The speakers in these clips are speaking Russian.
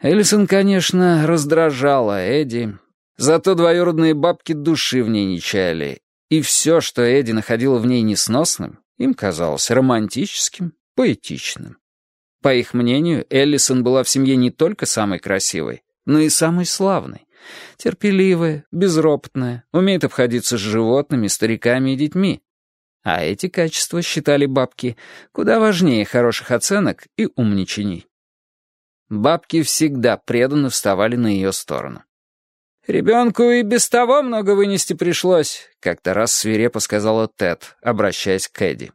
Эллисон, конечно, раздражала Эдди, зато двоюродные бабки души в ней не чаяли, и все, что Эдди находила в ней несносным, им казалось романтическим, поэтичным. По их мнению, Эллисон была в семье не только самой красивой, но и самой славной. Терпеливая, безропотная, умеет обходиться с животными, стариками и детьми. А эти качества считали бабки куда важнее хороших оценок и умничаний. Бабки всегда преданно вставали на ее сторону. «Ребенку и без того много вынести пришлось», — как-то раз свирепо сказала Тед, обращаясь к Эдди.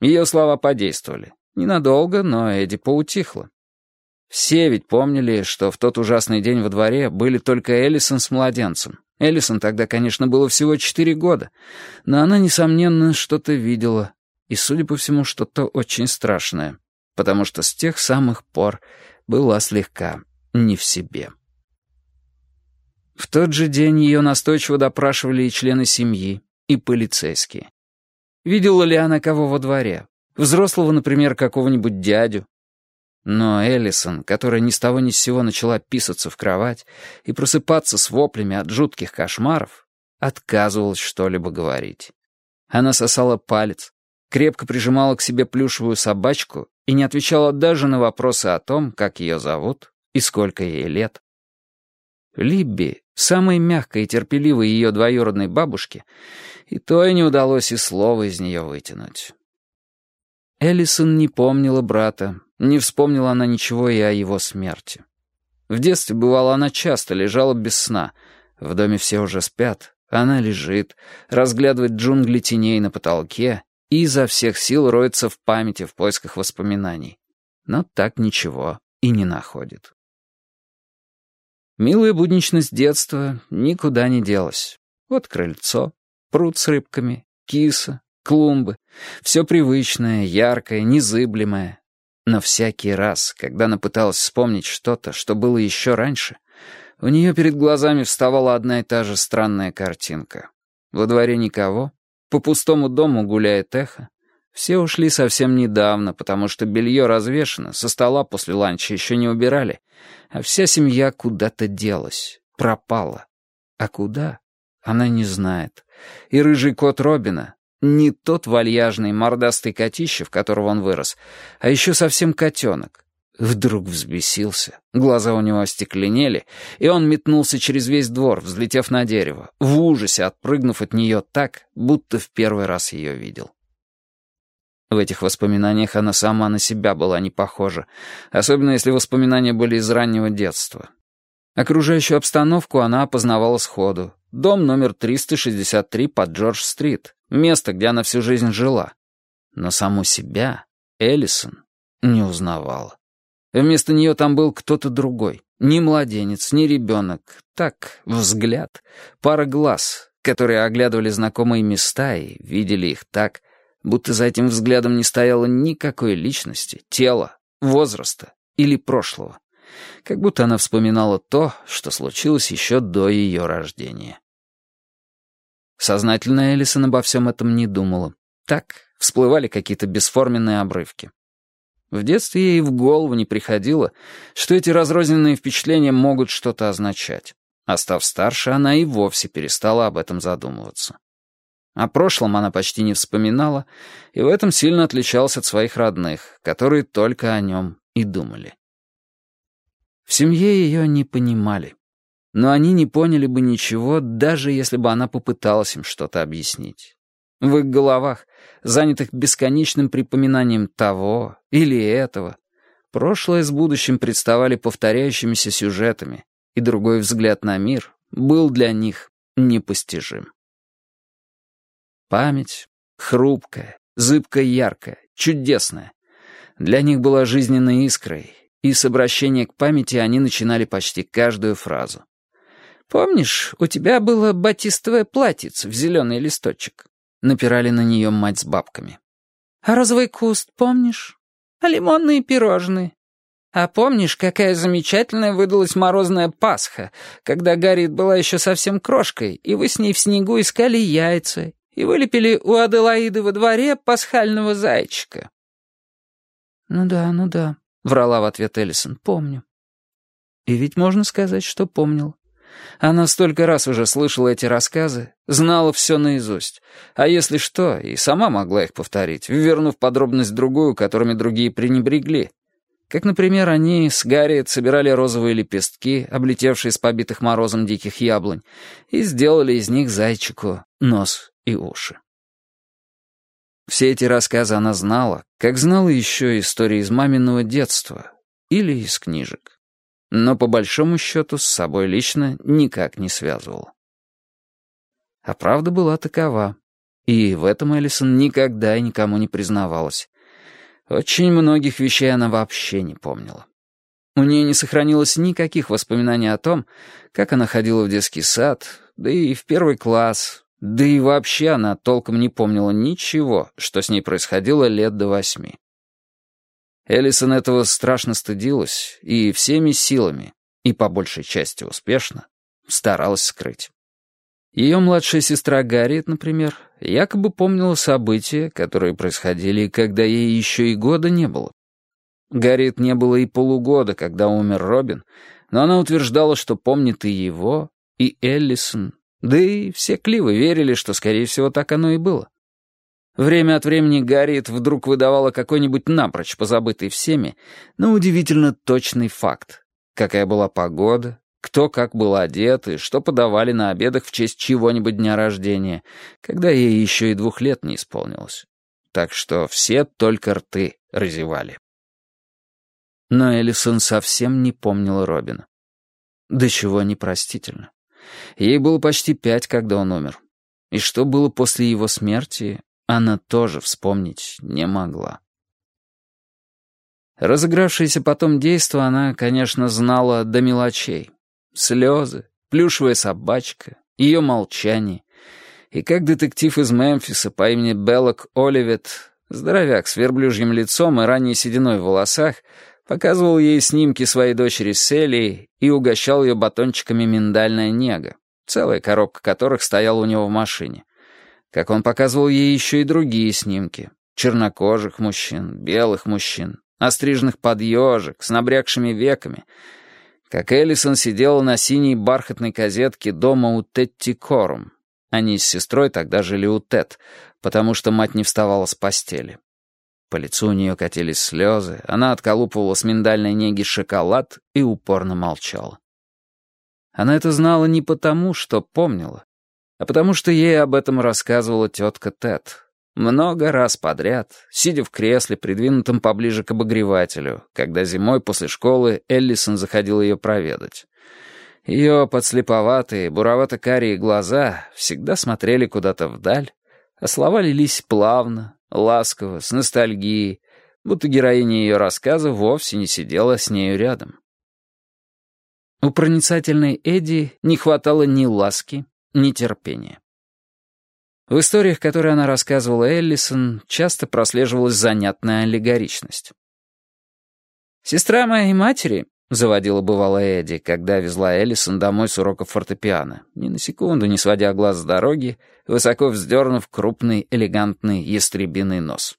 Ее слова подействовали. Ненадолго, но Эдди поутихла. Все ведь помнили, что в тот ужасный день во дворе были только Эллисон с младенцем. Эллисон тогда, конечно, было всего четыре года, но она, несомненно, что-то видела, и, судя по всему, что-то очень страшное, потому что с тех самых пор была слегка не в себе. В тот же день ее настойчиво допрашивали и члены семьи, и полицейские. Видела ли она кого во дворе? Взрослого, например, какого-нибудь дядю, но Эллисон, которая ни с того ни с сего начала писаться в кровать и просыпаться с воплями от жутких кошмаров, отказывалась что-либо говорить. Она сосала палец, крепко прижимала к себе плюшевую собачку и не отвечала даже на вопросы о том, как ее зовут и сколько ей лет. Либби, самой мягкой и терпеливой ее двоюродной бабушке, и то и не удалось и слова из нее вытянуть. Эллисон не помнила брата, не вспомнила она ничего и о его смерти. В детстве, бывало, она часто лежала без сна. В доме все уже спят. Она лежит, разглядывает джунгли теней на потолке и изо всех сил роется в памяти в поисках воспоминаний. Но так ничего и не находит. Милая будничность детства никуда не делась. Вот крыльцо, пруд с рыбками, киса, клумбы. Все привычное, яркое, незыблемое. Но всякий раз, когда она пыталась вспомнить что-то, что было еще раньше, у нее перед глазами вставала одна и та же странная картинка. Во дворе никого, по пустому дому гуляет эхо. Все ушли совсем недавно, потому что белье развешено, со стола после ланча еще не убирали, а вся семья куда-то делась, пропала. А куда? Она не знает. И рыжий кот Робина, не тот вальяжный мордастый котище, в которого он вырос, а еще совсем котенок. Вдруг взбесился, глаза у него остекленели, и он метнулся через весь двор, взлетев на дерево, в ужасе отпрыгнув от нее так, будто в первый раз ее видел. В этих воспоминаниях она сама на себя была не похожа, особенно если воспоминания были из раннего детства. Окружающую обстановку она опознавала сходу. Дом номер 363 под Джордж-стрит, место, где она всю жизнь жила. Но саму себя Эллисон не узнавала. Вместо нее там был кто-то другой. Ни младенец, ни ребенок. Так, взгляд, пара глаз, которые оглядывали знакомые места и видели их так, будто за этим взглядом не стояло никакой личности, тела, возраста или прошлого. Как будто она вспоминала то, что случилось еще до ее рождения. Сознательно Элисон обо всем этом не думала. Так, всплывали какие-то бесформенные обрывки. В детстве ей в голову не приходило, что эти разрозненные впечатления могут что-то означать. А став старше, она и вовсе перестала об этом задумываться. О прошлом она почти не вспоминала, и в этом сильно отличалась от своих родных, которые только о нем и думали. В семье ее не понимали но они не поняли бы ничего, даже если бы она попыталась им что-то объяснить. В их головах, занятых бесконечным припоминанием того или этого, прошлое с будущим представали повторяющимися сюжетами, и другой взгляд на мир был для них непостижим. Память хрупкая, зыбко яркая, чудесная. Для них была жизненной искрой, и с обращения к памяти они начинали почти каждую фразу. «Помнишь, у тебя было батистовое платьице в зеленый листочек?» Напирали на нее мать с бабками. «А розовый куст помнишь? А лимонные пирожные? А помнишь, какая замечательная выдалась морозная Пасха, когда Гарриет была еще совсем крошкой, и вы с ней в снегу искали яйца и вылепили у Аделаиды во дворе пасхального зайчика?» «Ну да, ну да», — врала в ответ Эллисон, — «помню». И ведь можно сказать, что помнила. Она столько раз уже слышала эти рассказы, знала все наизусть. А если что, и сама могла их повторить, вернув подробность другую, которыми другие пренебрегли. Как, например, они с Гарриет собирали розовые лепестки, облетевшие с побитых морозом диких яблонь, и сделали из них зайчику нос и уши. Все эти рассказы она знала, как знала еще истории из маминого детства или из книжек. Но по большому счету с собой лично никак не связывала. А правда была такова. И в этом Эллисон никогда и никому не признавалась. Очень многих вещей она вообще не помнила. У нее не сохранилось никаких воспоминаний о том, как она ходила в детский сад, да и в первый класс, да и вообще она толком не помнила ничего, что с ней происходило лет до восьми. Эллисон этого страшно стыдилась и всеми силами, и по большей части успешно, старалась скрыть. Ее младшая сестра Гарриет, например, якобы помнила события, которые происходили, когда ей еще и года не было. Гарриет не было и полугода, когда умер Робин, но она утверждала, что помнит и его, и Эллисон, да и все Кливы верили, что, скорее всего, так оно и было. Время от времени Гарриет вдруг выдавала какой-нибудь напрочь позабытый всеми, но удивительно точный факт. Какая была погода, кто как был одет и что подавали на обедах в честь чего-нибудь дня рождения, когда ей еще и двух лет не исполнилось. Так что все только рты разевали. Но Эллисон совсем не помнила Робина. До чего непростительно. Ей было почти пять, когда он умер. И что было после его смерти, она тоже вспомнить не могла. Разыгравшееся потом действо она, конечно, знала до мелочей. Слезы, плюшевая собачка, ее молчание. И как детектив из Мемфиса по имени Беллок Оливет, здоровяк с верблюжьим лицом и ранней сединой в волосах, показывал ей снимки своей дочери Селии и угощал ее батончиками миндальная нега, целая коробка которых стояла у него в машине. Как он показывал ей еще и другие снимки. Чернокожих мужчин, белых мужчин, остриженных под ежик, с набрякшими веками. Как Эллисон сидела на синей бархатной козетке дома у Тетти Корум. Они с сестрой тогда жили у Тет, потому что мать не вставала с постели. По лицу у нее катились слезы, она отколупывала с миндальной неги шоколад и упорно молчала. Она это знала не потому, что помнила, а потому что ей об этом рассказывала тетка Тед. Много раз подряд, сидя в кресле, придвинутом поближе к обогревателю, когда зимой после школы Эллисон заходил ее проведать. Ее подслеповатые, буровато-карие глаза всегда смотрели куда-то вдаль, а слова лились плавно, ласково, с ностальгией, будто героиня ее рассказа вовсе не сидела с нею рядом. У проницательной Эдди не хватало ни ласки, нетерпение. В историях, которые она рассказывала Эллисон, часто прослеживалась занятная аллегоричность. «Сестра моей матери», — заводила бывала Эдди, когда везла Эллисон домой с уроков фортепиано, ни на секунду не сводя глаз с дороги, высоко вздернув крупный, элегантный ястребиный нос.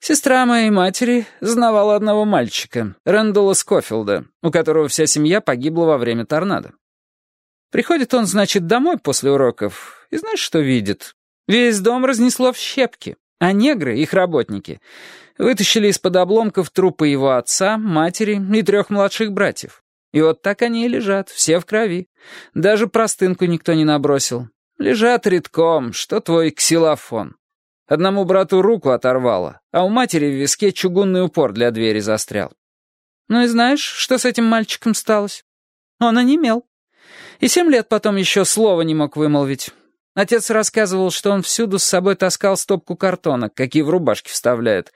«Сестра моей матери знавала одного мальчика, Рэндала Скофилда, у которого вся семья погибла во время торнадо. Приходит он, значит, домой после уроков, и знаешь, что видит? Весь дом разнесло в щепки, а негры, их работники, вытащили из-под обломков трупы его отца, матери и трех младших братьев. И вот так они и лежат, все в крови. Даже простынку никто не набросил. Лежат редком, что твой ксилофон. Одному брату руку оторвало, а у матери в виске чугунный упор для двери застрял. Ну и знаешь, что с этим мальчиком сталось? Он онемел. И семь лет потом еще слова не мог вымолвить. Отец рассказывал, что он всюду с собой таскал стопку картонок, какие в рубашке вставляют,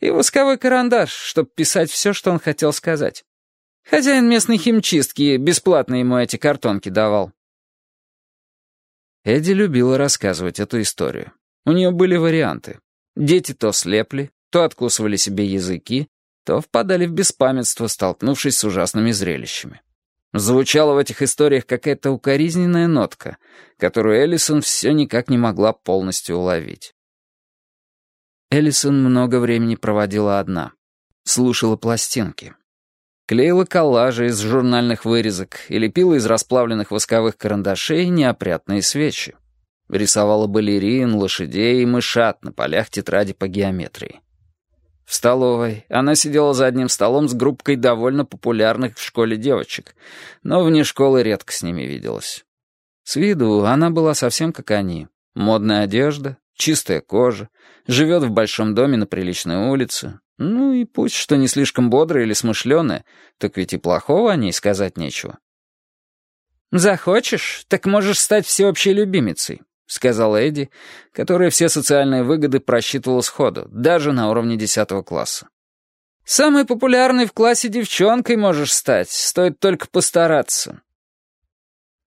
и восковой карандаш, чтобы писать все, что он хотел сказать. Хозяин местной химчистки бесплатно ему эти картонки давал. Эдди любила рассказывать эту историю. У нее были варианты. Дети то слепли, то откусывали себе языки, то впадали в беспамятство, столкнувшись с ужасными зрелищами. Звучала в этих историях какая-то укоризненная нотка, которую Эллисон все никак не могла полностью уловить. Эллисон много времени проводила одна. Слушала пластинки. Клеила коллажи из журнальных вырезок и лепила из расплавленных восковых карандашей неопрятные свечи. Рисовала балерин, лошадей и мышат на полях тетради по геометрии. В столовой она сидела за одним столом с группкой довольно популярных в школе девочек, но вне школы редко с ними виделась. С виду она была совсем как они. Модная одежда, чистая кожа, живет в большом доме на приличной улице. Ну и пусть что не слишком бодрая или смышленая, так ведь и плохого о ней сказать нечего. «Захочешь, так можешь стать всеобщей любимицей», — сказала Эдди, которая все социальные выгоды просчитывала сходу, даже на уровне десятого класса. «Самой популярной в классе девчонкой можешь стать, стоит только постараться».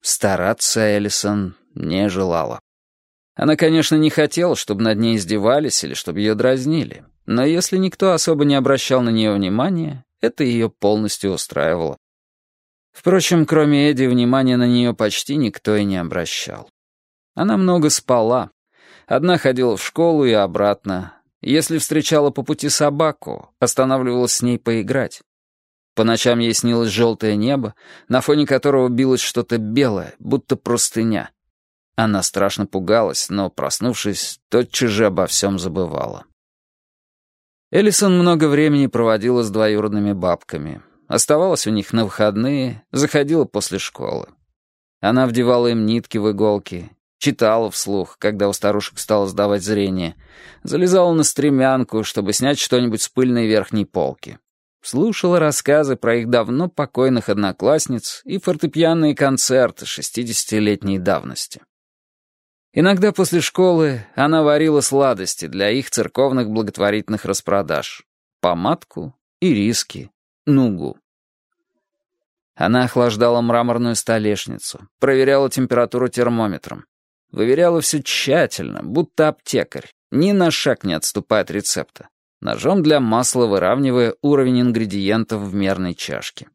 Стараться Эллисон не желала. Она, конечно, не хотела, чтобы над ней издевались или чтобы ее дразнили, но если никто особо не обращал на нее внимания, это ее полностью устраивало. Впрочем, кроме Эдди, внимания на нее почти никто и не обращал. Она много спала. Одна ходила в школу и обратно. Если встречала по пути собаку, останавливалась с ней поиграть. По ночам ей снилось желтое небо, на фоне которого билось что-то белое, будто простыня. Она страшно пугалась, но, проснувшись, тотчас же обо всем забывала. Эллисон много времени проводила с двоюродными бабками. Оставалась у них на выходные, заходила после школы. Она вдевала им нитки в иголки, Читала вслух, когда у старушек стало сдавать зрение. Залезала на стремянку, чтобы снять что-нибудь с пыльной верхней полки. Слушала рассказы про их давно покойных одноклассниц и фортепианные концерты шестидесятилетней давности. Иногда после школы она варила сладости для их церковных благотворительных распродаж. Помадку, ириски, нугу. Она охлаждала мраморную столешницу, проверяла температуру термометром, Выверяла все тщательно, будто аптекарь, ни на шаг не отступая от рецепта, ножом для масла выравнивая уровень ингредиентов в мерной чашке.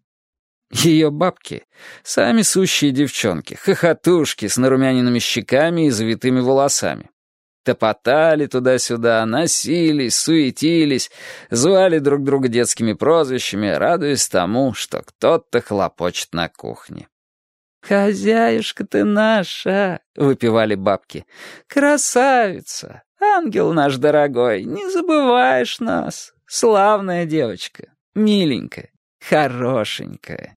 Ее бабки — сами сущие девчонки, хохотушки с нарумяненными щеками и завитыми волосами. Топотали туда-сюда, носились, суетились, звали друг друга детскими прозвищами, радуясь тому, что кто-то хлопочет на кухне. «Хозяюшка ты наша!» — выпивали бабки. «Красавица! Ангел наш дорогой, не забываешь нас! Славная девочка, миленькая, хорошенькая!»